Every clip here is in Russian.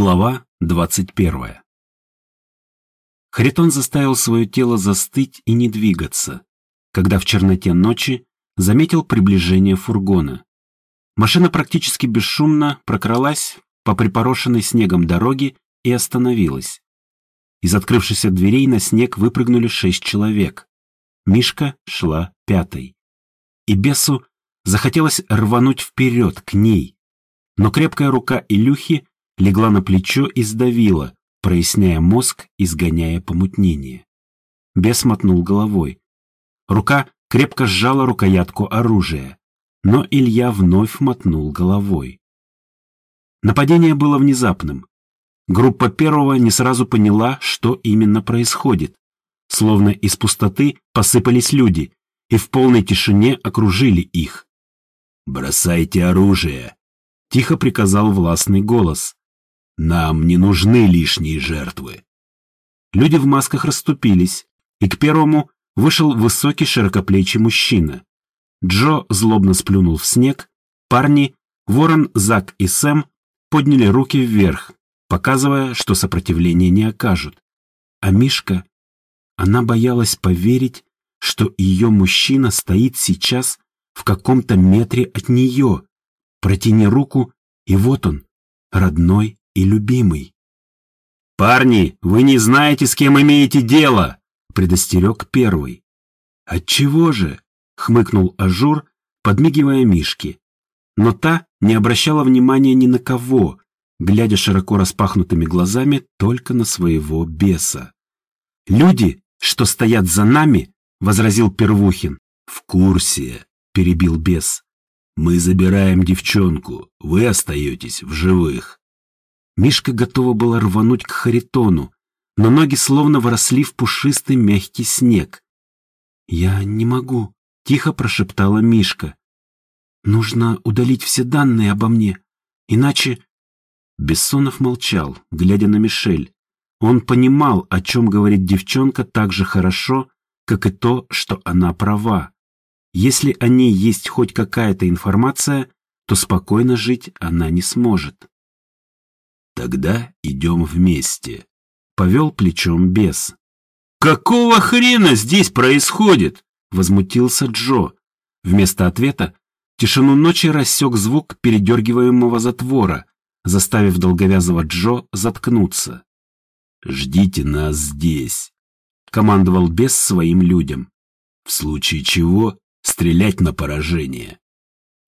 Глава 21 Харитон заставил свое тело застыть и не двигаться, когда в черноте ночи заметил приближение фургона. Машина практически бесшумно прокралась по припорошенной снегом дороге и остановилась. Из открывшихся дверей на снег выпрыгнули шесть человек. Мишка шла пятой. И бесу захотелось рвануть вперед к ней, но крепкая рука Илюхи легла на плечо и сдавила, проясняя мозг, изгоняя помутнение. Бес мотнул головой. Рука крепко сжала рукоятку оружия, но Илья вновь мотнул головой. Нападение было внезапным. Группа первого не сразу поняла, что именно происходит. Словно из пустоты посыпались люди и в полной тишине окружили их. «Бросайте оружие!» — тихо приказал властный голос. Нам не нужны лишние жертвы. Люди в масках расступились, и к первому вышел высокий широкоплечий мужчина. Джо злобно сплюнул в снег, парни, Ворон, Зак и Сэм подняли руки вверх, показывая, что сопротивления не окажут. А Мишка, она боялась поверить, что ее мужчина стоит сейчас в каком-то метре от нее. Протяни руку, и вот он, родной и любимый. «Парни, вы не знаете, с кем имеете дело!» — предостерег первый. «Отчего же?» — хмыкнул Ажур, подмигивая Мишке. Но та не обращала внимания ни на кого, глядя широко распахнутыми глазами только на своего беса. «Люди, что стоят за нами», — возразил Первухин. «В курсе», — перебил бес. «Мы забираем девчонку, вы остаетесь в живых». Мишка готова была рвануть к Харитону, но ноги словно вросли в пушистый мягкий снег. «Я не могу», — тихо прошептала Мишка. «Нужно удалить все данные обо мне, иначе...» Бессонов молчал, глядя на Мишель. Он понимал, о чем говорит девчонка так же хорошо, как и то, что она права. Если о ней есть хоть какая-то информация, то спокойно жить она не сможет. Тогда идем вместе. Повел плечом бес. «Какого хрена здесь происходит?» Возмутился Джо. Вместо ответа тишину ночи рассек звук передергиваемого затвора, заставив долговязого Джо заткнуться. «Ждите нас здесь», — командовал бес своим людям. «В случае чего стрелять на поражение».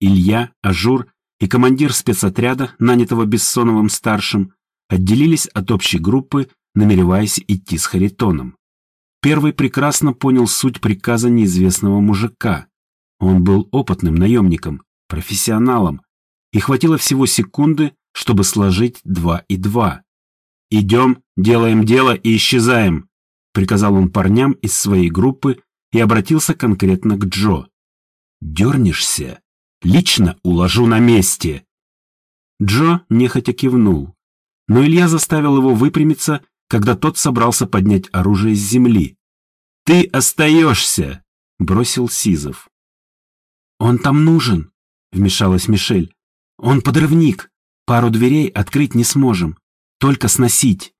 Илья, Ажур и командир спецотряда, нанятого Бессоновым-старшим, отделились от общей группы, намереваясь идти с Харитоном. Первый прекрасно понял суть приказа неизвестного мужика. Он был опытным наемником, профессионалом, и хватило всего секунды, чтобы сложить два и два. «Идем, делаем дело и исчезаем», — приказал он парням из своей группы и обратился конкретно к Джо. «Дернешься, Лично уложу на месте. Джо нехотя кивнул, но Илья заставил его выпрямиться, когда тот собрался поднять оружие с земли. «Ты остаешься!» — бросил Сизов. «Он там нужен!» — вмешалась Мишель. «Он подрывник. Пару дверей открыть не сможем. Только сносить».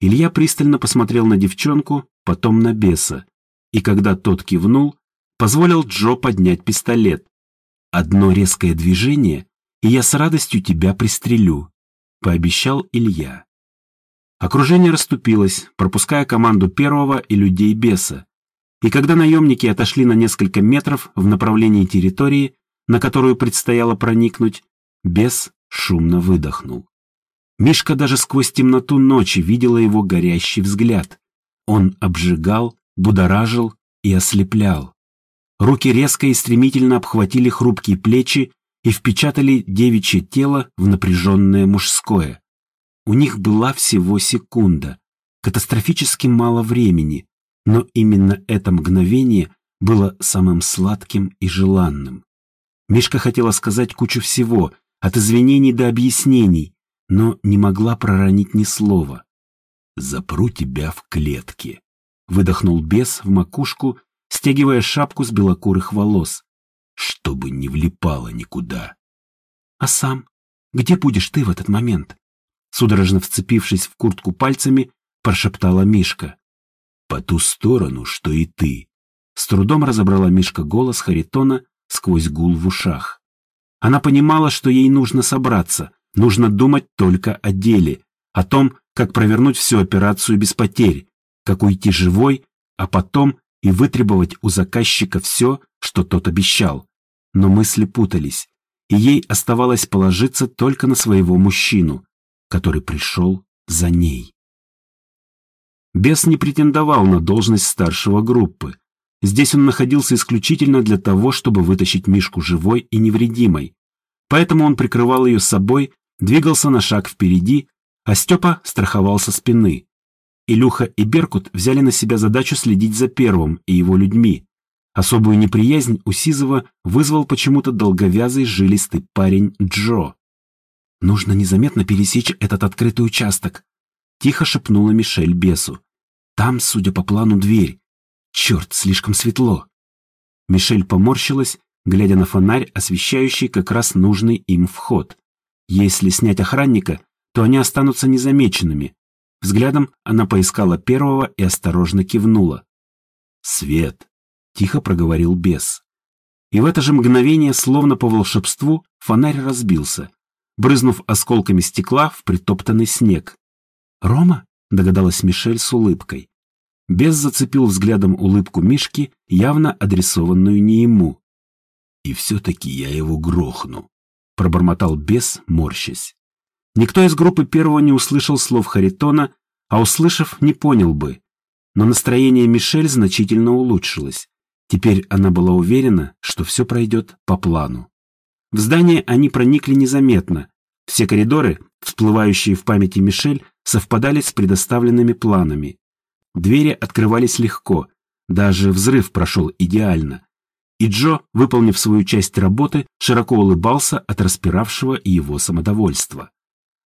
Илья пристально посмотрел на девчонку, потом на беса, и когда тот кивнул, позволил Джо поднять пистолет. Одно резкое движение, и я с радостью тебя пристрелю, пообещал Илья. Окружение расступилось, пропуская команду первого и людей беса. И когда наемники отошли на несколько метров в направлении территории, на которую предстояло проникнуть, бес шумно выдохнул. Мишка даже сквозь темноту ночи видела его горящий взгляд. Он обжигал, будоражил и ослеплял. Руки резко и стремительно обхватили хрупкие плечи и впечатали девичье тело в напряженное мужское. У них была всего секунда, катастрофически мало времени, но именно это мгновение было самым сладким и желанным. Мишка хотела сказать кучу всего, от извинений до объяснений, но не могла проронить ни слова. «Запру тебя в клетке», — выдохнул бес в макушку стягивая шапку с белокурых волос, чтобы не влипало никуда. «А сам? Где будешь ты в этот момент?» судорожно вцепившись в куртку пальцами, прошептала Мишка. «По ту сторону, что и ты!» С трудом разобрала Мишка голос Харитона сквозь гул в ушах. Она понимала, что ей нужно собраться, нужно думать только о деле, о том, как провернуть всю операцию без потерь, как уйти живой, а потом и вытребовать у заказчика все, что тот обещал. Но мысли путались, и ей оставалось положиться только на своего мужчину, который пришел за ней. Бес не претендовал на должность старшего группы. Здесь он находился исключительно для того, чтобы вытащить Мишку живой и невредимой. Поэтому он прикрывал ее собой, двигался на шаг впереди, а Степа страховал со спины. Илюха и Беркут взяли на себя задачу следить за первым и его людьми. Особую неприязнь у Сизова вызвал почему-то долговязый жилистый парень Джо. «Нужно незаметно пересечь этот открытый участок», — тихо шепнула Мишель бесу. «Там, судя по плану, дверь. Черт, слишком светло». Мишель поморщилась, глядя на фонарь, освещающий как раз нужный им вход. Если снять охранника, то они останутся незамеченными, Взглядом она поискала первого и осторожно кивнула. «Свет!» — тихо проговорил бес. И в это же мгновение, словно по волшебству, фонарь разбился, брызнув осколками стекла в притоптанный снег. «Рома?» — догадалась Мишель с улыбкой. Бес зацепил взглядом улыбку Мишки, явно адресованную не ему. «И все-таки я его грохну», — пробормотал бес, морщась. Никто из группы первого не услышал слов Харитона, а услышав, не понял бы. Но настроение Мишель значительно улучшилось. Теперь она была уверена, что все пройдет по плану. В здание они проникли незаметно. Все коридоры, всплывающие в памяти Мишель, совпадали с предоставленными планами. Двери открывались легко, даже взрыв прошел идеально. И Джо, выполнив свою часть работы, широко улыбался от распиравшего его самодовольства.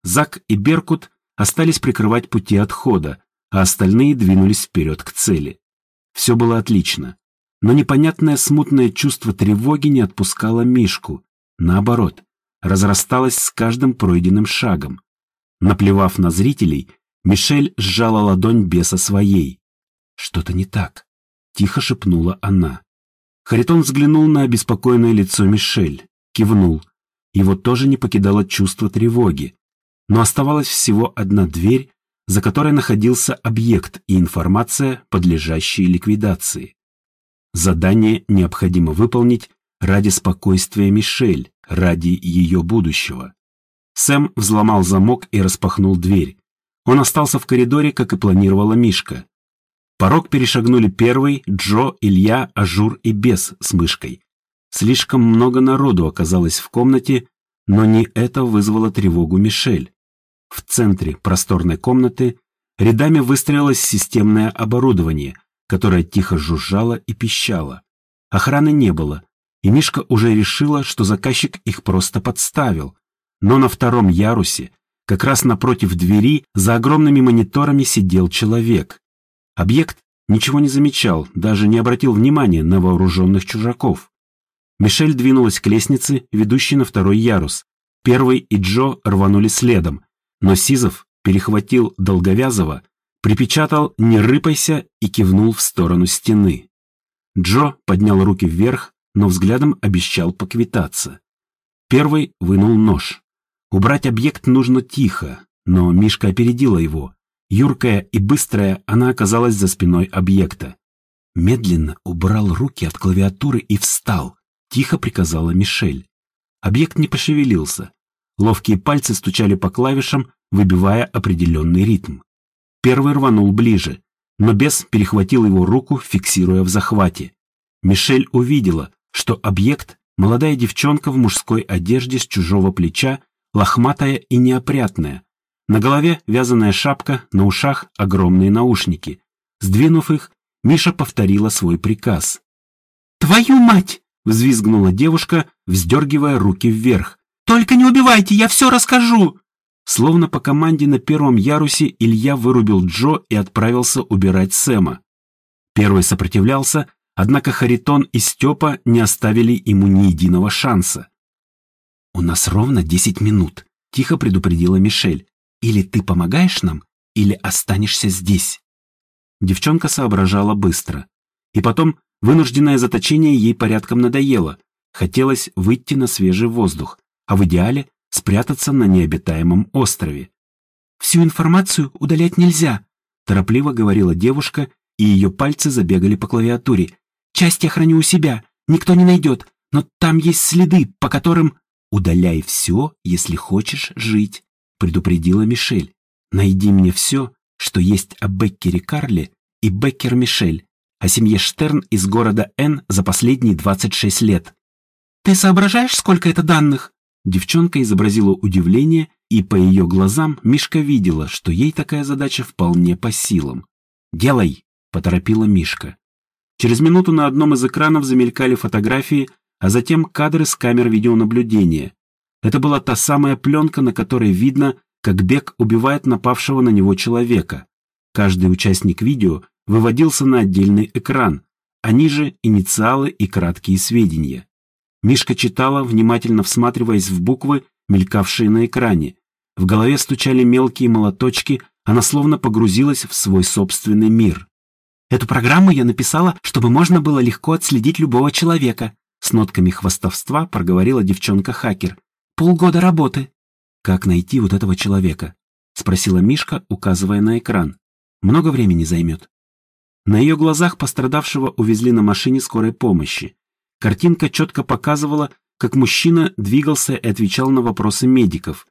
Зак и Беркут остались прикрывать пути отхода, а остальные двинулись вперед к цели. Все было отлично, но непонятное смутное чувство тревоги не отпускало Мишку. Наоборот, разрасталось с каждым пройденным шагом. Наплевав на зрителей, Мишель сжала ладонь беса своей. «Что-то не так», — тихо шепнула она. Харитон взглянул на обеспокоенное лицо Мишель, кивнул. Его тоже не покидало чувство тревоги но оставалась всего одна дверь, за которой находился объект и информация, подлежащие ликвидации. Задание необходимо выполнить ради спокойствия Мишель, ради ее будущего. Сэм взломал замок и распахнул дверь. Он остался в коридоре, как и планировала Мишка. Порог перешагнули первый, Джо, Илья, Ажур и Бес с мышкой. Слишком много народу оказалось в комнате, но не это вызвало тревогу Мишель. В центре просторной комнаты рядами выстроилось системное оборудование, которое тихо жужжало и пищало. Охраны не было, и Мишка уже решила, что заказчик их просто подставил. Но на втором ярусе, как раз напротив двери, за огромными мониторами сидел человек. Объект ничего не замечал, даже не обратил внимания на вооруженных чужаков. Мишель двинулась к лестнице, ведущей на второй ярус. Первый и Джо рванули следом, но Сизов перехватил Долговязова, припечатал «не рыпайся» и кивнул в сторону стены. Джо поднял руки вверх, но взглядом обещал поквитаться. Первый вынул нож. Убрать объект нужно тихо, но Мишка опередила его. Юркая и быстрая, она оказалась за спиной объекта. Медленно убрал руки от клавиатуры и встал, тихо приказала Мишель. Объект не пошевелился, Ловкие пальцы стучали по клавишам, выбивая определенный ритм. Первый рванул ближе, но бес перехватил его руку, фиксируя в захвате. Мишель увидела, что объект — молодая девчонка в мужской одежде с чужого плеча, лохматая и неопрятная. На голове вязаная шапка, на ушах огромные наушники. Сдвинув их, Миша повторила свой приказ. «Твою мать!» — взвизгнула девушка, вздергивая руки вверх. «Только не убивайте, я все расскажу!» Словно по команде на первом ярусе Илья вырубил Джо и отправился убирать Сэма. Первый сопротивлялся, однако Харитон и Степа не оставили ему ни единого шанса. «У нас ровно десять минут», — тихо предупредила Мишель. Или ты помогаешь нам, или останешься здесь. Девчонка соображала быстро. И потом вынужденное заточение ей порядком надоело. Хотелось выйти на свежий воздух, а в идеале спрятаться на необитаемом острове. «Всю информацию удалять нельзя», – торопливо говорила девушка, и ее пальцы забегали по клавиатуре. «Часть я храню у себя, никто не найдет, но там есть следы, по которым...» «Удаляй все, если хочешь жить», – предупредила Мишель. «Найди мне все, что есть о Беккере Карле и Беккер Мишель, о семье Штерн из города Н за последние 26 лет». «Ты соображаешь, сколько это данных?» Девчонка изобразила удивление, и по ее глазам Мишка видела, что ей такая задача вполне по силам. «Делай!» – поторопила Мишка. Через минуту на одном из экранов замелькали фотографии, а затем кадры с камер видеонаблюдения. Это была та самая пленка, на которой видно, как Бек убивает напавшего на него человека. Каждый участник видео выводился на отдельный экран, а ниже инициалы и краткие сведения. Мишка читала, внимательно всматриваясь в буквы, мелькавшие на экране. В голове стучали мелкие молоточки, она словно погрузилась в свой собственный мир. «Эту программу я написала, чтобы можно было легко отследить любого человека», с нотками хвастовства проговорила девчонка-хакер. «Полгода работы». «Как найти вот этого человека?» спросила Мишка, указывая на экран. «Много времени займет?» На ее глазах пострадавшего увезли на машине скорой помощи. Картинка четко показывала, как мужчина двигался и отвечал на вопросы медиков.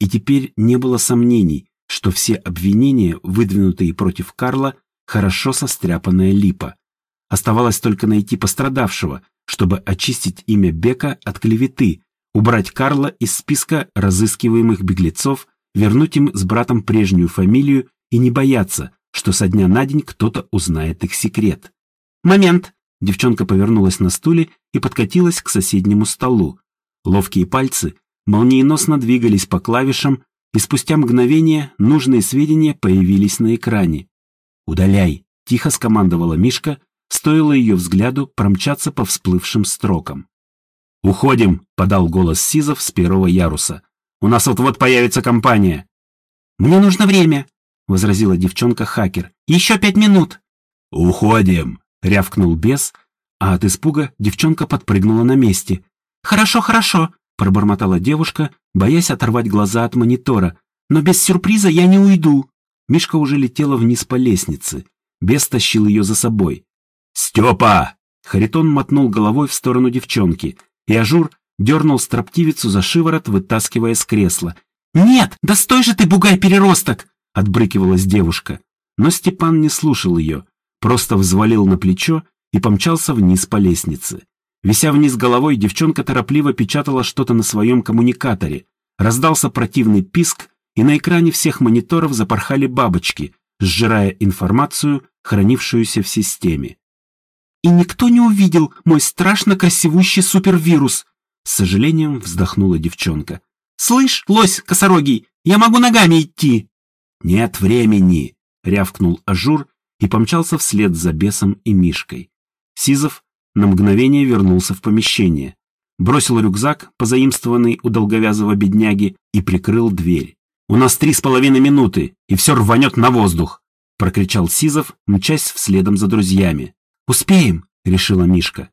И теперь не было сомнений, что все обвинения, выдвинутые против Карла, хорошо состряпанная липа. Оставалось только найти пострадавшего, чтобы очистить имя Бека от клеветы, убрать Карла из списка разыскиваемых беглецов, вернуть им с братом прежнюю фамилию и не бояться, что со дня на день кто-то узнает их секрет. «Момент!» Девчонка повернулась на стуле и подкатилась к соседнему столу. Ловкие пальцы молниеносно двигались по клавишам, и спустя мгновение нужные сведения появились на экране. «Удаляй!» – тихо скомандовала Мишка, стоило ее взгляду промчаться по всплывшим строкам. «Уходим!» – подал голос Сизов с первого яруса. «У нас вот-вот появится компания!» «Мне нужно время!» – возразила девчонка-хакер. «Еще пять минут!» «Уходим!» — рявкнул бес, а от испуга девчонка подпрыгнула на месте. «Хорошо, хорошо», — пробормотала девушка, боясь оторвать глаза от монитора. «Но без сюрприза я не уйду». Мишка уже летела вниз по лестнице. Бес тащил ее за собой. «Степа!» Харитон мотнул головой в сторону девчонки, и Ажур дернул строптивицу за шиворот, вытаскивая с кресла. «Нет, да стой же ты, бугай-переросток!» — отбрыкивалась девушка. Но Степан не слушал ее просто взвалил на плечо и помчался вниз по лестнице. Вися вниз головой, девчонка торопливо печатала что-то на своем коммуникаторе. Раздался противный писк, и на экране всех мониторов запорхали бабочки, сжирая информацию, хранившуюся в системе. «И никто не увидел мой страшно красивущий супервирус!» С сожалением вздохнула девчонка. «Слышь, лось косорогий, я могу ногами идти!» «Нет времени!» — рявкнул Ажур и помчался вслед за бесом и Мишкой. Сизов на мгновение вернулся в помещение, бросил рюкзак, позаимствованный у долговязого бедняги, и прикрыл дверь. «У нас три с половиной минуты, и все рванет на воздух!» — прокричал Сизов, мчась следом за друзьями. «Успеем!» — решила Мишка.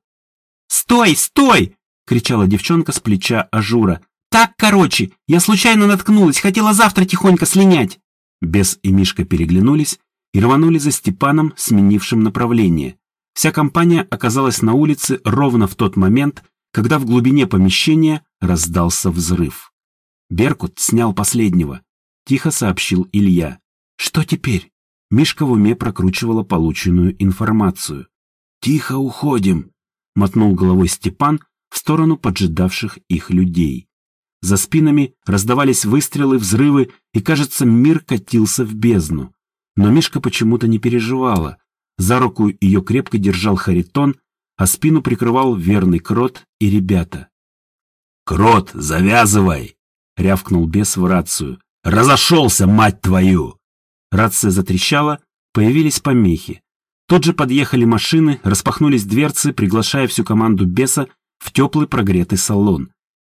«Стой, стой!» — кричала девчонка с плеча Ажура. «Так, короче, я случайно наткнулась, хотела завтра тихонько слинять!» Бес и Мишка переглянулись и рванули за Степаном, сменившим направление. Вся компания оказалась на улице ровно в тот момент, когда в глубине помещения раздался взрыв. Беркут снял последнего. Тихо сообщил Илья. «Что теперь?» Мишка в уме прокручивала полученную информацию. «Тихо уходим!» — мотнул головой Степан в сторону поджидавших их людей. За спинами раздавались выстрелы, взрывы, и, кажется, мир катился в бездну. Но Мишка почему-то не переживала. За руку ее крепко держал Харитон, а спину прикрывал верный Крот и ребята. «Крот, завязывай!» — рявкнул бес в рацию. «Разошелся, мать твою!» Рация затрещала, появились помехи. Тут же подъехали машины, распахнулись дверцы, приглашая всю команду беса в теплый прогретый салон.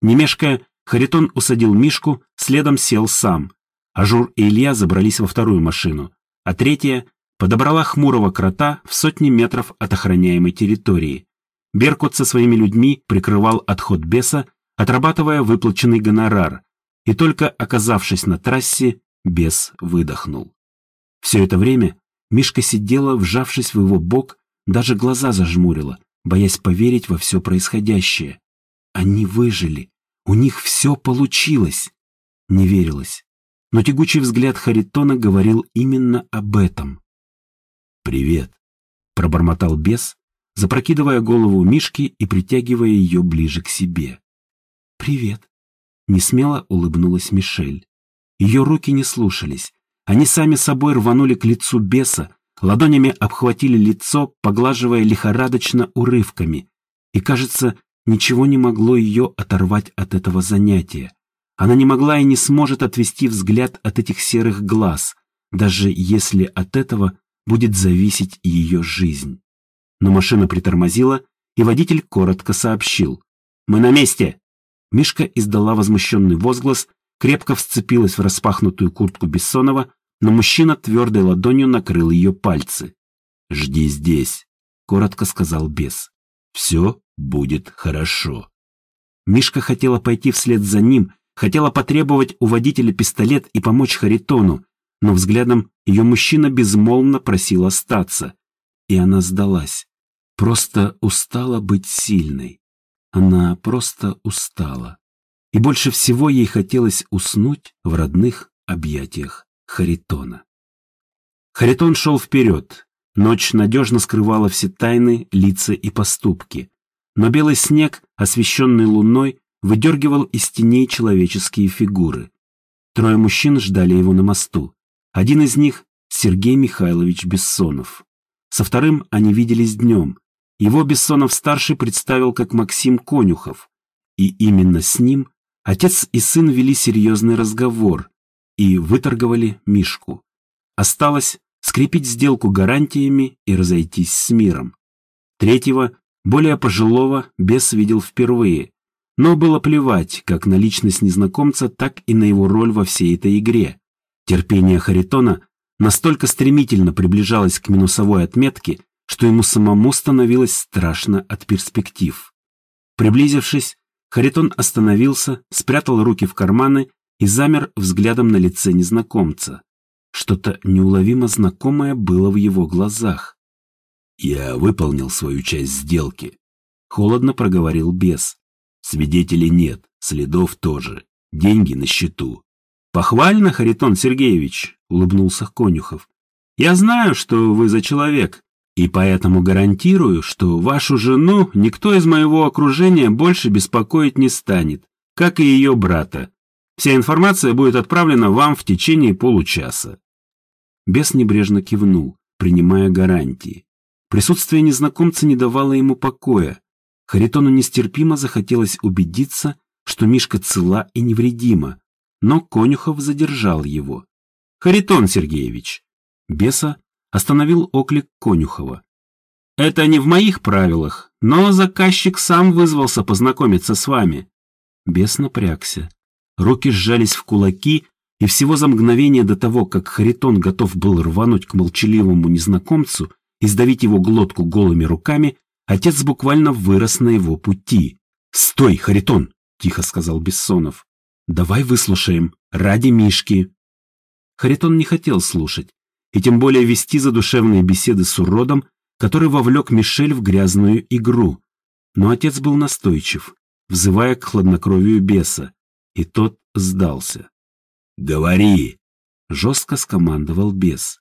Не мешкая, Харитон усадил Мишку, следом сел сам. Ажур и Илья забрались во вторую машину, а третья подобрала хмурого крота в сотни метров от охраняемой территории. Беркут со своими людьми прикрывал отход беса, отрабатывая выплаченный гонорар, и только оказавшись на трассе, бес выдохнул. Все это время Мишка сидела, вжавшись в его бок, даже глаза зажмурила, боясь поверить во все происходящее. Они выжили, у них все получилось. Не верилось. Но тягучий взгляд Харитона говорил именно об этом. «Привет», — пробормотал бес, запрокидывая голову Мишки и притягивая ее ближе к себе. «Привет», — несмело улыбнулась Мишель. Ее руки не слушались. Они сами собой рванули к лицу беса, ладонями обхватили лицо, поглаживая лихорадочно урывками. И, кажется, ничего не могло ее оторвать от этого занятия. Она не могла и не сможет отвести взгляд от этих серых глаз, даже если от этого будет зависеть ее жизнь. Но машина притормозила, и водитель коротко сообщил. «Мы на месте!» Мишка издала возмущенный возглас, крепко вцепилась в распахнутую куртку Бессонова, но мужчина твердой ладонью накрыл ее пальцы. «Жди здесь», — коротко сказал бес. «Все будет хорошо». Мишка хотела пойти вслед за ним, хотела потребовать у водителя пистолет и помочь Харитону, но взглядом ее мужчина безмолвно просил остаться. И она сдалась. Просто устала быть сильной. Она просто устала. И больше всего ей хотелось уснуть в родных объятиях Харитона. Харитон шел вперед. Ночь надежно скрывала все тайны, лица и поступки. Но белый снег, освещенный луной, выдергивал из теней человеческие фигуры. Трое мужчин ждали его на мосту. Один из них — Сергей Михайлович Бессонов. Со вторым они виделись днем. Его Бессонов-старший представил как Максим Конюхов. И именно с ним отец и сын вели серьезный разговор, и выторговали Мишку. Осталось скрепить сделку гарантиями и разойтись с миром. Третьего, более пожилого, бес видел впервые, но было плевать как на личность незнакомца, так и на его роль во всей этой игре. Терпение Харитона настолько стремительно приближалось к минусовой отметке, что ему самому становилось страшно от перспектив. Приблизившись, Харитон остановился, спрятал руки в карманы и замер взглядом на лице незнакомца. Что-то неуловимо знакомое было в его глазах. «Я выполнил свою часть сделки», — холодно проговорил бес. «Свидетелей нет, следов тоже, деньги на счету». «Похвально, Харитон Сергеевич», — улыбнулся Конюхов. «Я знаю, что вы за человек, и поэтому гарантирую, что вашу жену никто из моего окружения больше беспокоить не станет, как и ее брата. Вся информация будет отправлена вам в течение получаса. Бес небрежно кивнул, принимая гарантии. Присутствие незнакомца не давало ему покоя. Харитону нестерпимо захотелось убедиться, что Мишка цела и невредима, но Конюхов задержал его. «Харитон Сергеевич!» Беса остановил оклик Конюхова. «Это не в моих правилах, но заказчик сам вызвался познакомиться с вами». Бес напрягся. Руки сжались в кулаки, и всего за мгновение до того, как Харитон готов был рвануть к молчаливому незнакомцу и сдавить его глотку голыми руками, отец буквально вырос на его пути. «Стой, Харитон!» — тихо сказал Бессонов. «Давай выслушаем. Ради Мишки». Харитон не хотел слушать, и тем более вести задушевные беседы с уродом, который вовлек Мишель в грязную игру. Но отец был настойчив, взывая к хладнокровию беса, и тот сдался. «Говори!» — жестко скомандовал бес.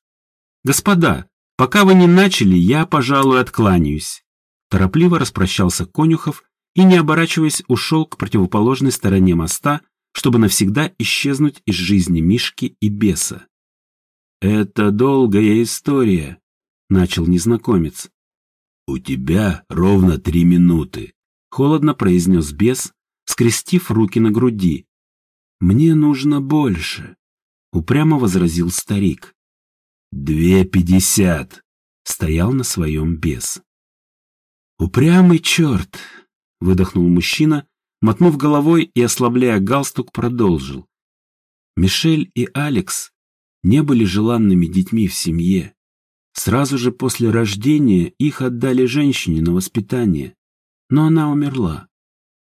«Господа, пока вы не начали, я, пожалуй, откланяюсь». Торопливо распрощался Конюхов и, не оборачиваясь, ушел к противоположной стороне моста, чтобы навсегда исчезнуть из жизни Мишки и беса. «Это долгая история», — начал незнакомец. «У тебя ровно три минуты», — холодно произнес бес, скрестив руки на груди. «Мне нужно больше», — упрямо возразил старик. «Две пятьдесят», — стоял на своем бес. «Упрямый черт», — выдохнул мужчина, мотнув головой и, ослабляя галстук, продолжил. Мишель и Алекс не были желанными детьми в семье. Сразу же после рождения их отдали женщине на воспитание, но она умерла.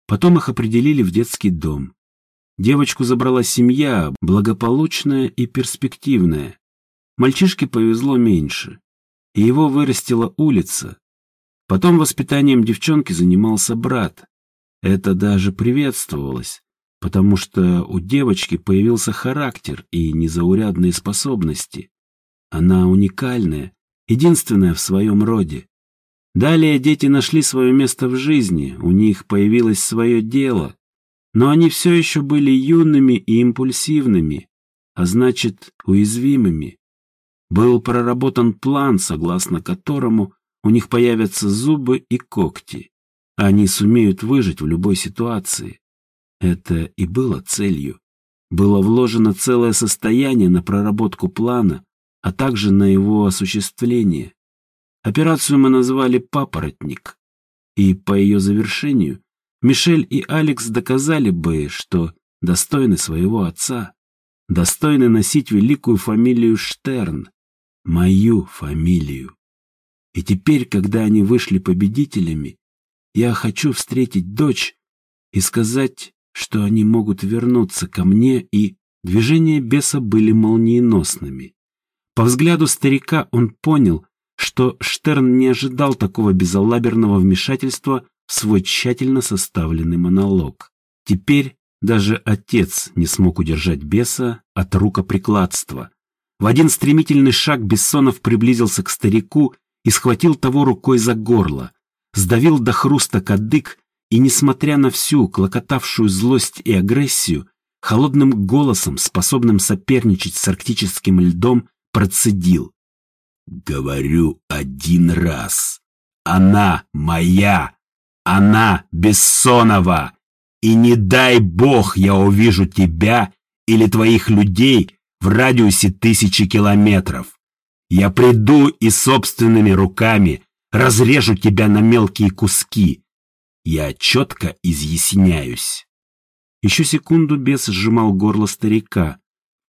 Потом их определили в детский дом. Девочку забрала семья, благополучная и перспективная. Мальчишке повезло меньше, и его вырастила улица. Потом воспитанием девчонки занимался брат. Это даже приветствовалось, потому что у девочки появился характер и незаурядные способности. Она уникальная, единственная в своем роде. Далее дети нашли свое место в жизни, у них появилось свое дело, но они все еще были юными и импульсивными, а значит, уязвимыми. Был проработан план, согласно которому у них появятся зубы и когти. Они сумеют выжить в любой ситуации. Это и было целью. Было вложено целое состояние на проработку плана, а также на его осуществление. Операцию мы назвали «Папоротник», и по ее завершению Мишель и Алекс доказали бы, что достойны своего отца, достойны носить великую фамилию Штерн, мою фамилию. И теперь, когда они вышли победителями, я хочу встретить дочь и сказать, что они могут вернуться ко мне, и движения беса были молниеносными. По взгляду старика он понял, что Штерн не ожидал такого безалаберного вмешательства в свой тщательно составленный монолог. Теперь даже отец не смог удержать беса от рукоприкладства. В один стремительный шаг Бессонов приблизился к старику и схватил того рукой за горло, сдавил до хруста кадык и, несмотря на всю клокотавшую злость и агрессию, холодным голосом, способным соперничать с арктическим льдом, процедил. «Говорю один раз. Она моя. Она Бессонова. И не дай бог я увижу тебя или твоих людей в радиусе тысячи километров. Я приду и собственными руками разрежу тебя на мелкие куски. Я четко изъясняюсь». Еще секунду бес сжимал горло старика,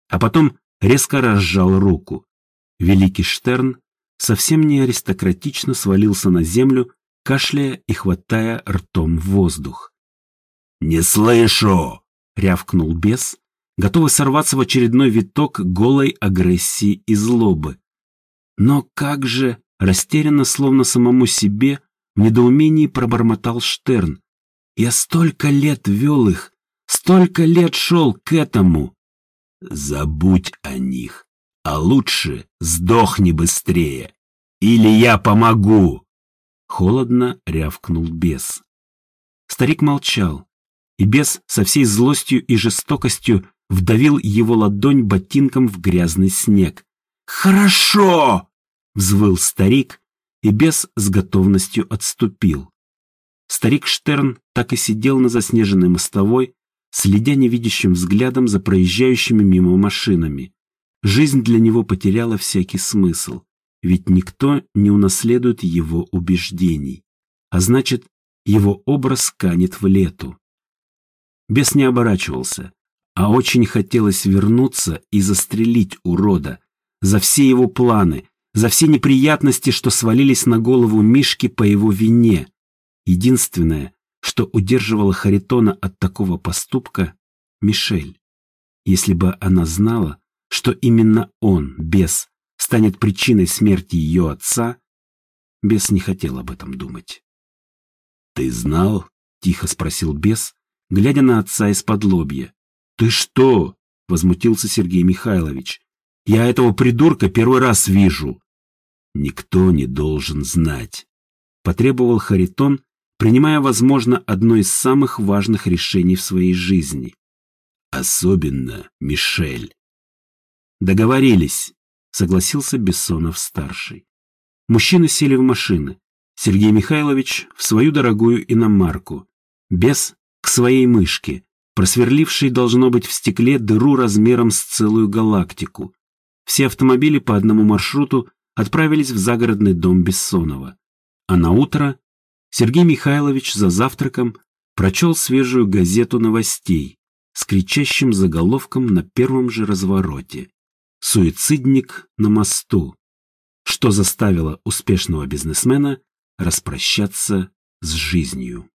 а потом резко разжал руку. Великий Штерн совсем не аристократично свалился на землю, кашляя и хватая ртом воздух. «Не слышу!» — рявкнул бес, готовый сорваться в очередной виток голой агрессии и злобы. Но как же, растерянно, словно самому себе, в недоумении пробормотал Штерн. «Я столько лет вел их, столько лет шел к этому!» «Забудь о них!» А лучше сдохни быстрее, или я помогу!» Холодно рявкнул бес. Старик молчал, и бес со всей злостью и жестокостью вдавил его ладонь ботинком в грязный снег. «Хорошо!» — взвыл старик, и бес с готовностью отступил. Старик Штерн так и сидел на заснеженной мостовой, следя невидящим взглядом за проезжающими мимо машинами. Жизнь для него потеряла всякий смысл, ведь никто не унаследует его убеждений, а значит, его образ канет в лету. Бес не оборачивался, а очень хотелось вернуться и застрелить урода за все его планы, за все неприятности, что свалились на голову Мишки по его вине. Единственное, что удерживало Харитона от такого поступка — Мишель. Если бы она знала, что именно он, бес, станет причиной смерти ее отца, бес не хотел об этом думать. «Ты знал?» — тихо спросил бес, глядя на отца из-под лобья. «Ты что?» — возмутился Сергей Михайлович. «Я этого придурка первый раз вижу». «Никто не должен знать», — потребовал Харитон, принимая, возможно, одно из самых важных решений в своей жизни. «Особенно Мишель». «Договорились», — согласился Бессонов-старший. Мужчины сели в машины. Сергей Михайлович в свою дорогую иномарку. Бес к своей мышке, просверлившей, должно быть, в стекле дыру размером с целую галактику. Все автомобили по одному маршруту отправились в загородный дом Бессонова. А на утро Сергей Михайлович за завтраком прочел свежую газету новостей с кричащим заголовком на первом же развороте. «Суицидник на мосту», что заставило успешного бизнесмена распрощаться с жизнью.